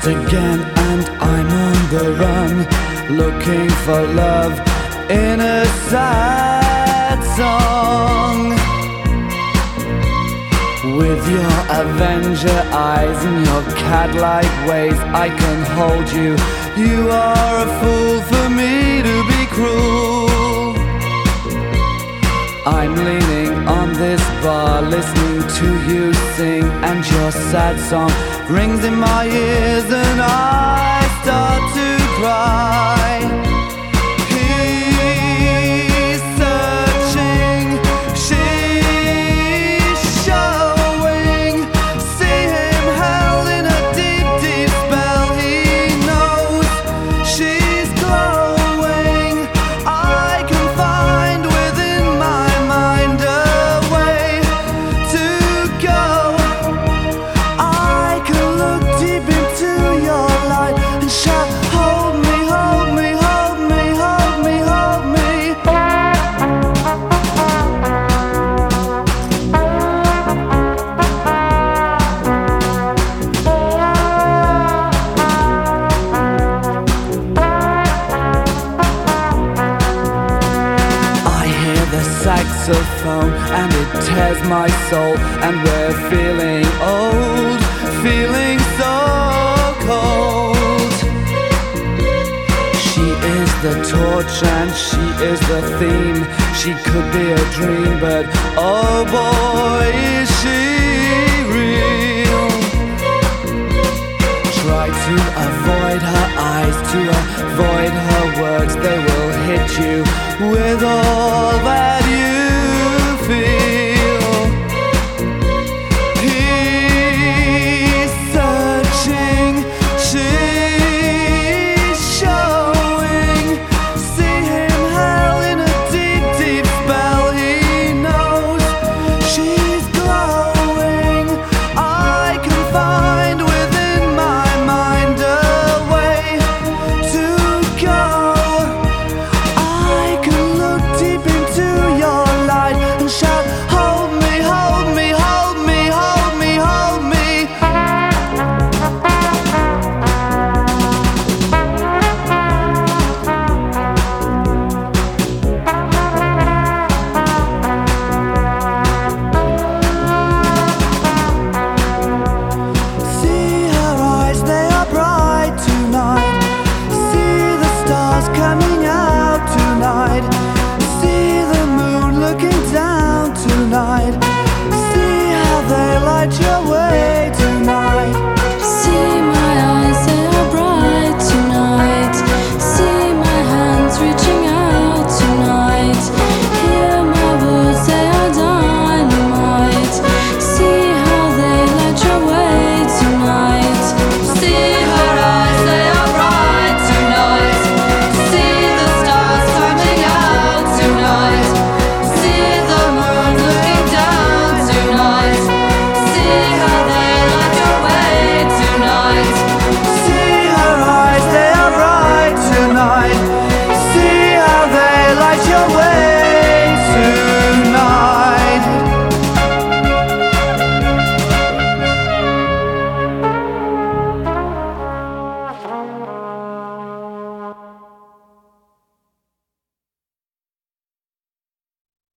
lost again and I'm on the run Looking for love in a sad song. With your avenger eyes and your cat-like ways I can hold you. You are a fool for me to be cruel. I'm leaning on this bar listening to you sing And your sad song rings in my ears saxophone and it tears my soul. And we're feeling old feeling so cold. She is the torch and she is the theme. She could be a dream but oh boy is she real? Try to avoid her eyes to avoid her words they will hit you with all